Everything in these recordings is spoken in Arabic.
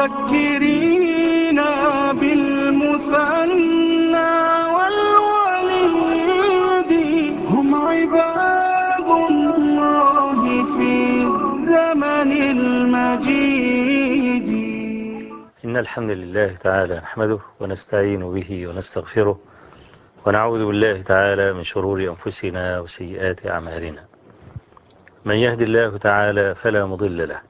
مذكرين بالمسنى والوليد هم عباد الله في الزمن المجيد. إن الحمد لله تعالى نحمده ونستعين به ونستغفره ونعوذ بالله تعالى من شرور أنفسنا وسيئات أعمالنا. من يهدي الله تعالى فلا مضل له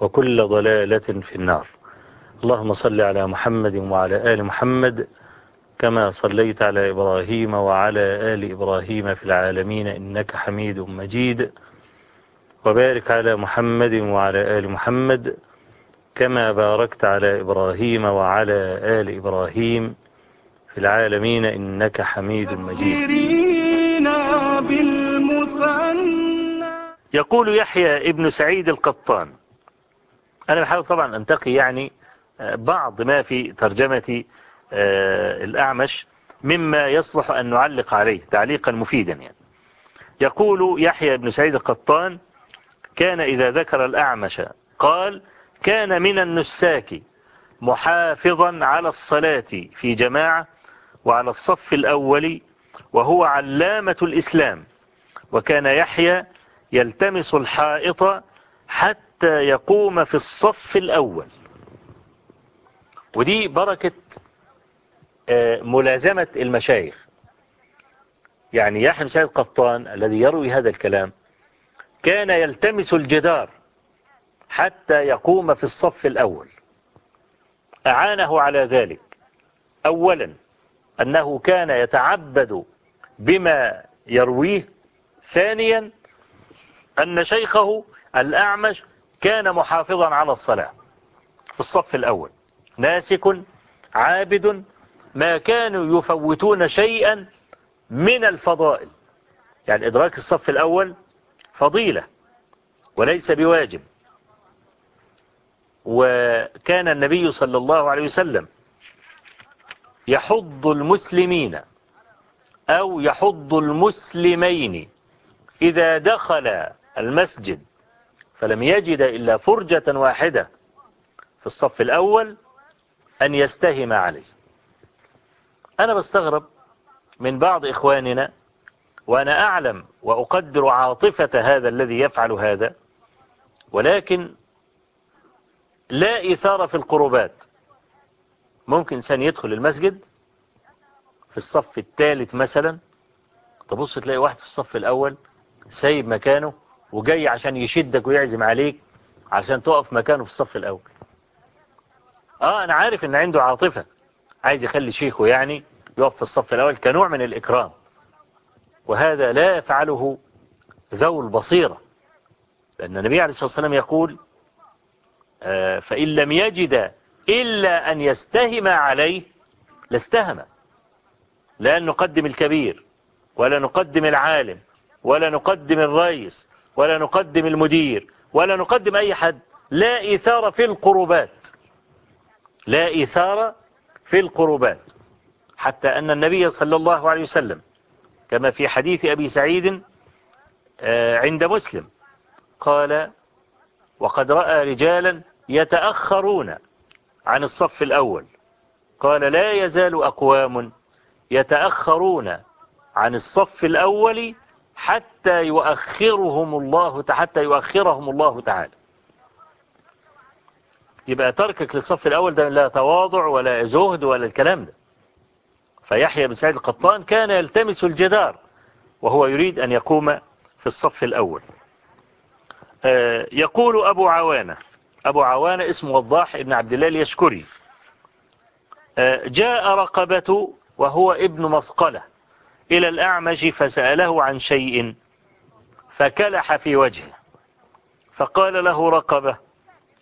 وكل ضلالة في النار. اللهم صل على محمد وعلى آل محمد كما صليت على إبراهيم وعلى آل إبراهيم في العالمين إنك حميد مجيد. وبارك على محمد وعلى آل محمد كما باركت على إبراهيم وعلى آل إبراهيم في العالمين إنك حميد مجيد. يقول يحيى ابن سعيد القطان أنا بحاول طبعا أنتقي يعني آه، بعض ما في ترجمة آه، الأعمش مما يصلح أن نعلق عليه تعليقا مفيدا يعني. يقول يحيى بن سعيد القطان كان إذا ذكر الأعمش قال كان من النساك محافظا على الصلاة في جماعة وعلى الصف الأول وهو علامة الإسلام وكان يحيى يلتمس الحائط حتى حتى يقوم في الصف الأول. ودي بركة آه، ملازمة المشايخ. يعني يحيى سيد قطان الذي يروي هذا الكلام كان يلتمس الجدار حتى يقوم في الصف الأول. أعانه على ذلك. أولا أنه كان يتعبد بما يرويه. ثانيا أن شيخه الأعمش كان محافظا على الصلاة. في الصف الأول. ناسك عابد ما كانوا يفوتون شيئا من الفضائل. يعني إدراك الصف الأول فضيلة وليس بواجب. وكان النبي صلى الله عليه وسلم يحض المسلمين أو يحض المسلمين إذا دخل المسجد فلم يجد إلا فرجة واحدة في الصف الأول أن يستهم عليه. أنا بستغرب من بعض إخواننا وأنا أعلم وأقدر عاطفة هذا الذي يفعل هذا ولكن لا إثارة في القربات. ممكن إنسان يدخل المسجد في الصف الثالث مثلا تبص تلاقي واحد في الصف الأول سايب مكانه وجاي عشان يشدك ويعزم عليك عشان تقف مكانه في الصف الأول. آه أنا عارف إن عنده عاطفة. عايز يخلي شيخه يعني يقف في الصف الأول كنوع من الإكرام. وهذا لا يفعله ذو البصيرة. لأن النبي عليه الصلاة والسلام يقول آه، فإن لم يجد إلا أن يستهم عليه لاستهم. لا نقدم الكبير ولا نقدم العالم ولا نقدم الرئيس ولا نقدم المدير ولا نقدم أي حد. لا إثارة في القربات. لا إثارة في القربات. حتى أن النبي صلى الله عليه وسلم كما في حديث أبي سعيد آه، عند مسلم قال وقد رأى رجالا يتأخرون عن الصف الأول. قال لا يزال أقوام يتأخرون عن الصف الأول حتى يؤخرهم الله حتى يؤخرهم الله تعالى. يبقى تركك للصف الأول ده لا تواضع ولا زهد ولا الكلام ده. فيحيى بن سعيد القطان كان يلتمس الجدار وهو يريد أن يقوم في الصف الأول. آه، يقول أبو عوانة أبو عوانة اسم وضاح ابن عبد الله اليشكري. آه، جاء رقبته وهو ابن مسقلة. إلى الأعمش فسأله عن شيء فكلح في وجهه فقال له رقبة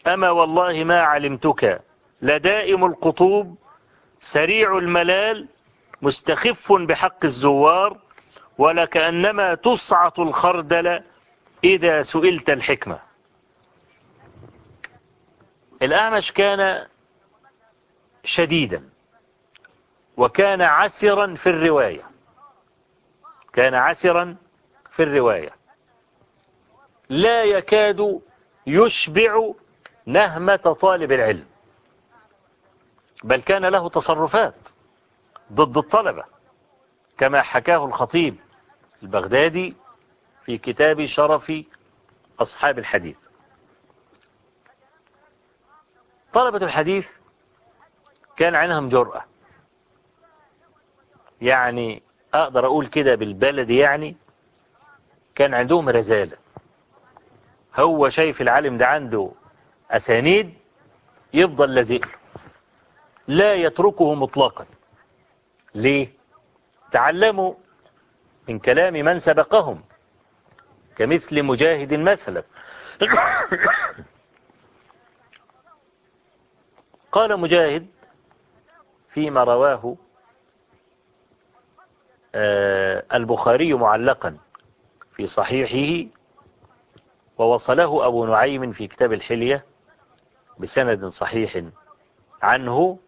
أما والله ما علمتك؟ لدائم القطوب سريع الملال مستخف بحق الزوار ولكأنما تصعط الخردل إذا سئلت الحكمة. الأعمش كان شديدا وكان عسرا في الرواية. كان عسرا في الرواية. لا يكاد يشبع نهمة طالب العلم. بل كان له تصرفات ضد الطلبة كما حكاه الخطيب البغدادي في كتاب شرف أصحاب الحديث. طلبة الحديث كان عنهم جرأة. يعني أقدر أقول كده بالبلدي يعني كان عندهم رزالة هو شايف العالم ده عنده أسانيد يفضل لزئل لا يتركه مطلقا. ليه؟ تعلموا من كلام من سبقهم كمثل مجاهد مثلا قال مجاهد فيما رواه آه، البخاري معلقا في صحيحه ووصله أبو نعيم في كتاب الحلية بسند صحيح عنه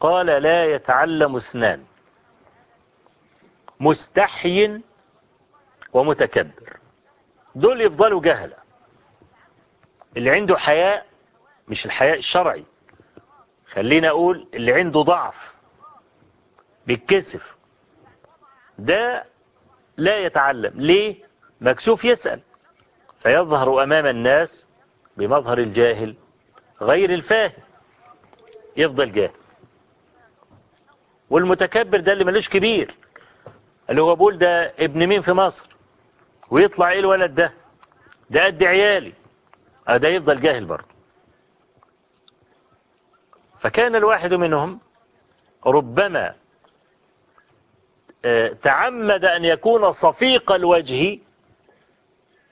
قال لا يتعلم اثنان مستحي ومتكبر. دول يفضلوا جهلة. اللي عنده حياء مش الحياء الشرعي. خلينا أقول اللي عنده ضعف بيتكسف. ده لا يتعلم. ليه؟ مكسوف يسأل. فيظهر أمام الناس بمظهر الجاهل غير الفاهم. يفضل جاهل. والمتكبر ده اللي ملوش كبير. اللي هو بقول ده ابن مين في مصر؟ ويطلع إيه الولد ده؟ ده قد عيالي. آه، ده يفضل جاهل برضه. فكان الواحد منهم ربما تعمد أن يكون صفيق الوجه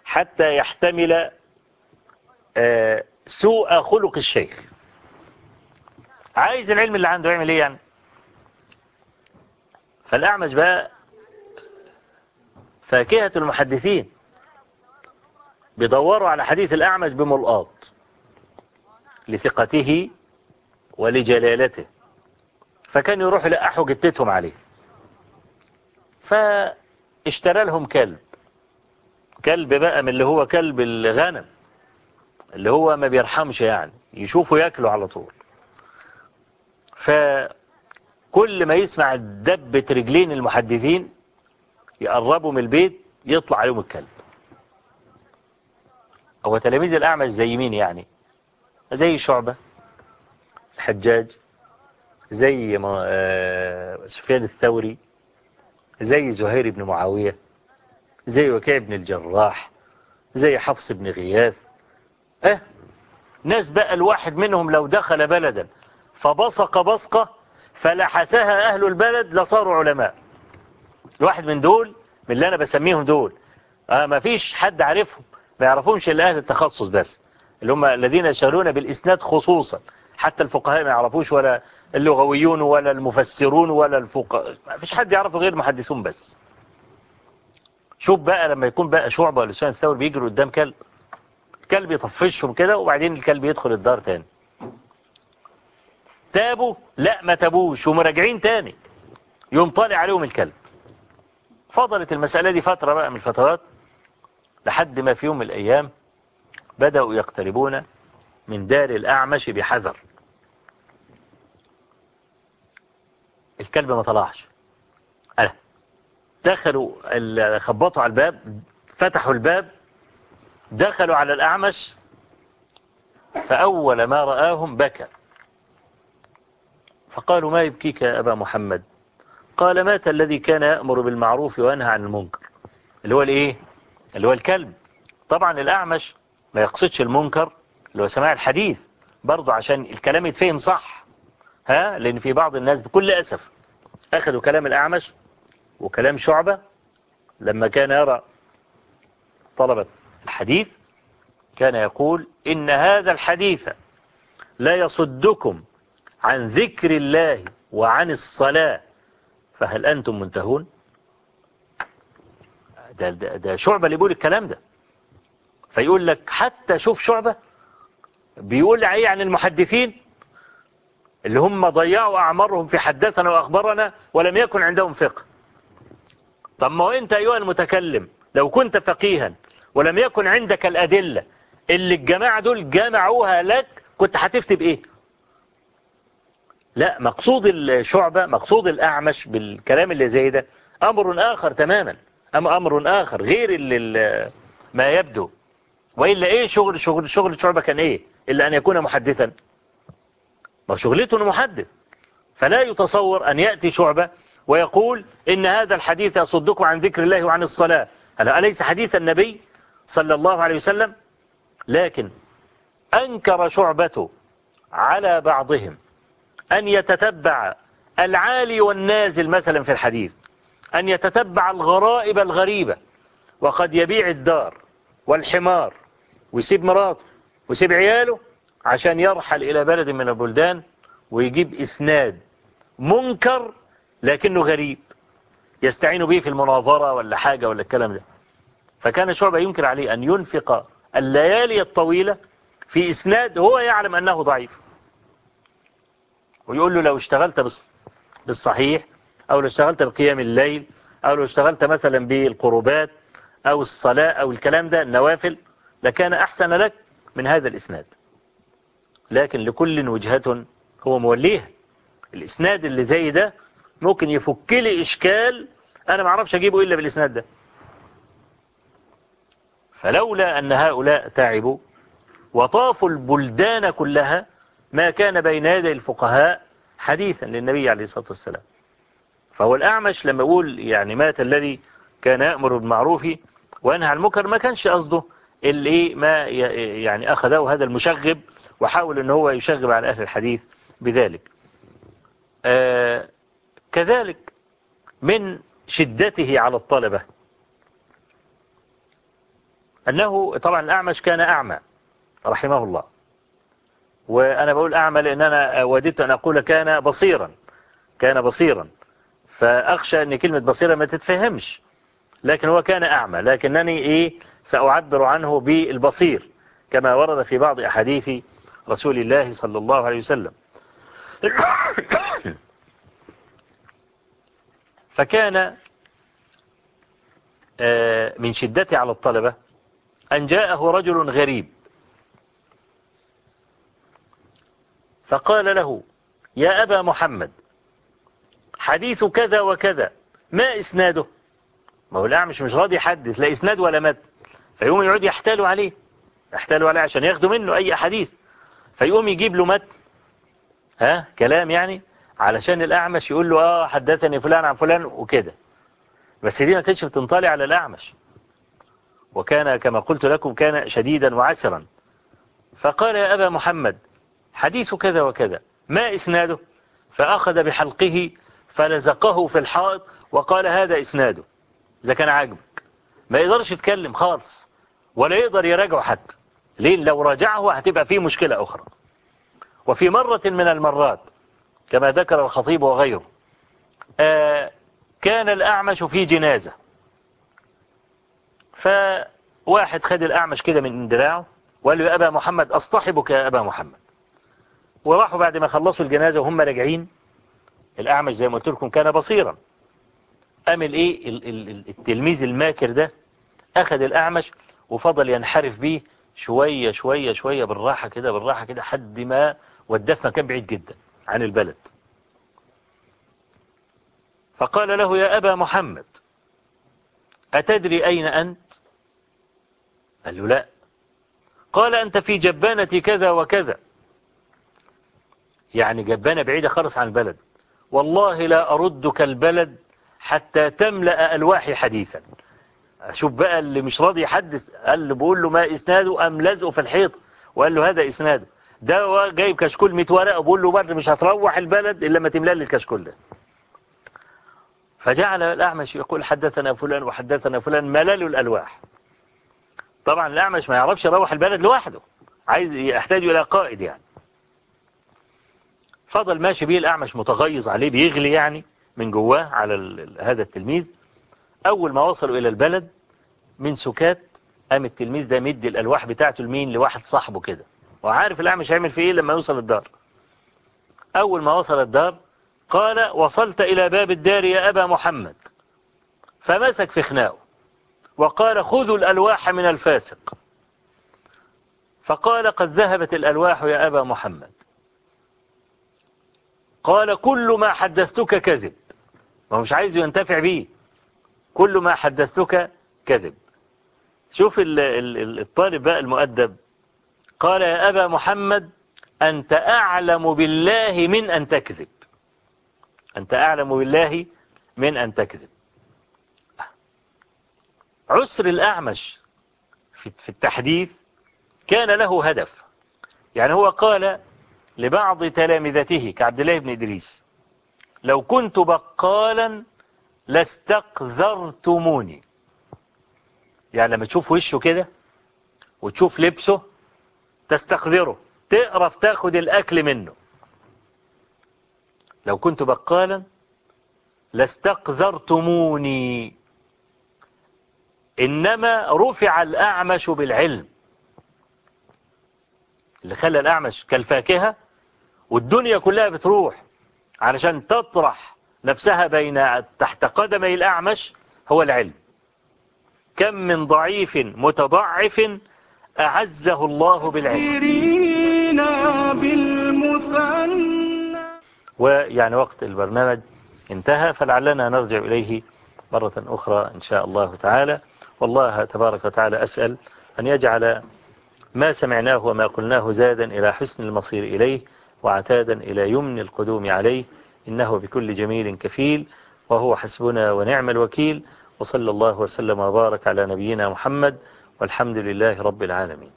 حتى يحتمل آه، سوء خلق الشيخ. عايز العلم اللي عنده يعمل إيه يعني؟ فالأعمش بقى فاكهة المحدثين بيدوروا على حديث الأعمش بملقاط لثقته ولجلالته. فكان يروح لأحو جتتهم عليه. فاشترى لهم كلب. كلب بقى من اللي هو كلب الغنم اللي هو ما بيرحمش يعني يشوفه ياكله على طول. فكل ما يسمع دبة رجلين المحدثين يقربوا من البيت يطلع عليهم الكلب. هو تلاميذ الأعمش زي مين يعني؟ زي شعبة الحجاج زي آه، سفيان الثوري. زي زهير بن معاوية زي وكيع بن الجراح زي حفص بن غياث. آه ناس بقى الواحد منهم لو دخل بلدا فبصق بصقة فلحسها أهل البلد لصاروا علماء. الواحد من دول من اللي أنا بسميهم دول. آه ما فيش حد عارفهم ما يعرفهمش إلا أهل التخصص بس اللي هم الذين يشتغلون بالإسناد خصوصا. حتى الفقهاء ما يعرفوش ولا اللغويون ولا المفسرون ولا الفقهاء ما فيش حد يعرفه غير المحدثون بس. شوف بقى لما يكون بقى شعبة ولا الثور بيجروا قدام كلب كلب يطفشهم كده وبعدين الكلب يدخل الدار تاني. تابوا؟ لا ما تابوش ومراجعين تاني. يوم طالع عليهم الكلب. فضلت المسألة دي فترة بقى من الفترات لحد ما في يوم من الأيام بدأوا يقتربون من دار الأعمش بحذر. الكلب ما طلعش. أنا دخلوا خبطوا على الباب فتحوا الباب دخلوا على الأعمش فأول ما رآهم بكى. فقالوا ما يبكيك يا أبا محمد؟ قال مات الذي كان يأمر بالمعروف وينهى عن المنكر. اللي هو الإيه؟ اللي هو الكلب. طبعا الأعمش ما يقصدش المنكر اللي هو سماع الحديث برضه عشان الكلام يتفهم صح. ها؟ لأن في بعض الناس بكل أسف أخذوا كلام الأعمش وكلام شعبة لما كان يرى طلبة الحديث كان يقول إن هذا الحديث لا يصدكم عن ذكر الله وعن الصلاة فهل أنتم منتهون؟ ده, ده, ده شعبة اللي بيقول الكلام ده. فيقول لك حتى شوف شعبة بيقول إيه عن المحدثين اللي هم ضيعوا أعمارهم في حدثنا وأخبرنا ولم يكن عندهم فقه. طب ما هو أنت أيها المتكلم لو كنت فقيها ولم يكن عندك الأدلة اللي الجماعة دول جمعوها لك كنت هتفتي بإيه؟ لا مقصود الشعبة مقصود الأعمش بالكلام اللي زي ده أمر آخر تماما. أم أمر آخر غير اللي ما يبدو. وإلا إيه شغل شغل شغل شعبة كان إيه؟ إلا أن يكون محدثا. شغلته محدث فلا يتصور أن يأتي شعبة ويقول إن هذا الحديث يصدكم عن ذكر الله وعن الصلاة. هل أليس حديث النبي صلى الله عليه وسلم؟ لكن أنكر شعبته على بعضهم أن يتتبع العالي والنازل مثلا في الحديث أن يتتبع الغرائب الغريبة وقد يبيع الدار والحمار ويسيب مراته ويسيب عياله عشان يرحل إلى بلد من البلدان ويجيب إسناد منكر لكنه غريب. يستعين به في المناظرة ولا حاجة ولا الكلام ده. فكان شعبة يمكن عليه أن ينفق الليالي الطويلة في إسناد هو يعلم أنه ضعيف. ويقول له لو اشتغلت بالصحيح أو لو اشتغلت بقيام الليل أو لو اشتغلت مثلا بالقربات أو الصلاة أو الكلام ده النوافل لكان أحسن لك من هذا الإسناد. لكن لكل وجهة هو موليها. الإسناد اللي زي ده ممكن يفك لي إشكال أنا معرفش أجيبه إلا بالإسناد ده. فلولا أن هؤلاء تعبوا وطافوا البلدان كلها ما كان بين يدي الفقهاء حديثا للنبي عليه الصلاة والسلام. فهو الأعمش لما يقول يعني مات الذي كان يأمر بالمعروف وينهى عن المنكر ما كانش قصده. اللي ما يعني أخذه هذا المشغب وحاول أن هو يشغب على أهل الحديث بذلك. آه، كذلك من شدته على الطلبة. أنه طبعا الأعمش كان أعمى رحمه الله. وأنا بقول أعمى لأن أنا وددت أن أقول كان بصيرا كان بصيرا. فأخشى أن كلمة بصيرا ما تتفهمش. لكن هو كان أعمى لكنني إيه سأعبر عنه بالبصير كما ورد في بعض أحاديث رسول الله صلى الله عليه وسلم. فكان آه، من شدته على الطلبة أن جاءه رجل غريب. فقال له يا أبا محمد حديث كذا وكذا ما إسناده؟ ما هو مش مش راضي يحدث لا إسناد ولا مد. فيقوم يقعد يحتالوا عليه. يحتالوا عليه عشان ياخدوا منه أي حديث فيقوم يجيب له مد. ها؟ كلام يعني. علشان الأعمش يقول له آه حدثني فلان عن فلان وكده. بس دي ما كانتش بتنطلي على الأعمش. وكان كما قلت لكم كان شديدا وعسرا. فقال يا أبا محمد حديث كذا وكذا. ما إسناده؟ فأخذ بحلقه فلزقه في الحائط وقال هذا إسناده. إذا كان عاجبك. ما يقدرش يتكلم خالص ولا يقدر يراجعه حتى. ليه؟ لو راجعه هتبقى فيه مشكلة أخرى. وفي مرة من المرات كما ذكر الخطيب وغيره آه، كان الأعمش في جنازة. فواحد خد الأعمش كده من دراعه وقال له يا أبا محمد أصطحبك يا أبا محمد. وراحوا بعد ما خلصوا الجنازة وهم راجعين الأعمش زي ما قلت لكم كان بصيرا. أمل إيه؟ التلميذ الماكر ده أخذ الأعمش وفضل ينحرف بيه شوية شوية شوية بالراحة كده بالراحة كده حد ما وداه في مكان بعيد جدا عن البلد. فقال له يا أبا محمد أتدري أين أنت؟ قال له لا. قال أنت في جبانة كذا وكذا. يعني جبانة بعيدة خالص عن البلد. والله لا أردك البلد حتى تملأ ألواحي حديثا. شوف بقى اللي مش راضي يحدث قال بقول له ما إسناده أم لزقه في الحيط؟ وقال له هذا إسناده. ده جايب كشكول 100 ورقة بقول له برد مش هتروح البلد إلا ما تملأ لي الكشكول ده. فجعل الأعمش يقول حدثنا فلان وحدثنا فلان ملل الألواح. طبعا الأعمش ما يعرفش يروح البلد لوحده عايز يحتاج إلى قائد يعني. فضل ماشي بيه الأعمش متغيظ عليه بيغلي يعني. من جواه على هذا التلميذ. أول ما وصلوا إلى البلد من سكات قام التلميذ ده مد الألواح بتاعته لمين؟ لواحد صاحبه كده. وعارف مش هيعمل فيه إيه لما يوصل الدار أول ما وصل الدار قال وصلت إلى باب الدار يا أبا محمد. فمسك في خناقه وقال خذوا الألواح من الفاسق. فقال قد ذهبت الألواح يا أبا محمد. قال كل ما حدثتك كذب. ما هو مش عايز ينتفع بيه. كل ما حدثتك كذب. شوف الطالب بقى المؤدب. قال يا أبا محمد أنت أعلم بالله من أن تكذب. أنت أعلم بالله من أن تكذب. عسر الأعمش في التحديث كان له هدف. يعني هو قال لبعض تلامذته كعبد الله بن إدريس لو كنت بقالا لاستقذرتموني. يعني لما تشوف وشه كده وتشوف لبسه تستقذره تقرف تاخد الأكل منه. لو كنت بقالا لاستقذرتموني. إنما رفع الأعمش بالعلم. اللي خلى الأعمش كالفاكهة والدنيا كلها بتروح. علشان تطرح نفسها بين تحت قدمي الأعمش هو العلم. كم من ضعيف متضعف أعزه الله بالعلم. ويعني وقت البرنامج انتهى فلعلنا نرجع إليه مرة أخرى إن شاء الله تعالى. والله تبارك وتعالى أسأل أن يجعل ما سمعناه وما قلناه زادا إلى حسن المصير إليه. وعتادا إلى يمن القدوم عليه إنه بكل جميل كفيل وهو حسبنا ونعم الوكيل وصلى الله وسلم وبارك على نبينا محمد والحمد لله رب العالمين.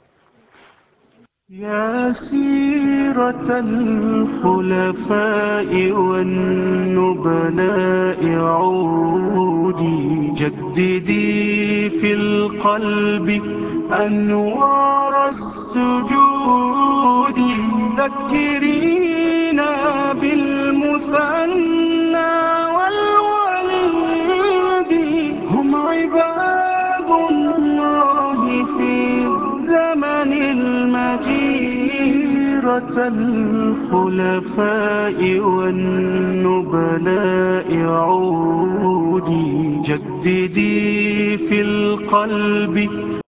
يا سيرة الخلفاء والنبلاء عودي جددي في القلب أنوار السجود ذكري المثنى والوليدي هم عباد الله في الزمن المجيد. سيرة الخلفاء والنبلاء عودي جددي في القلب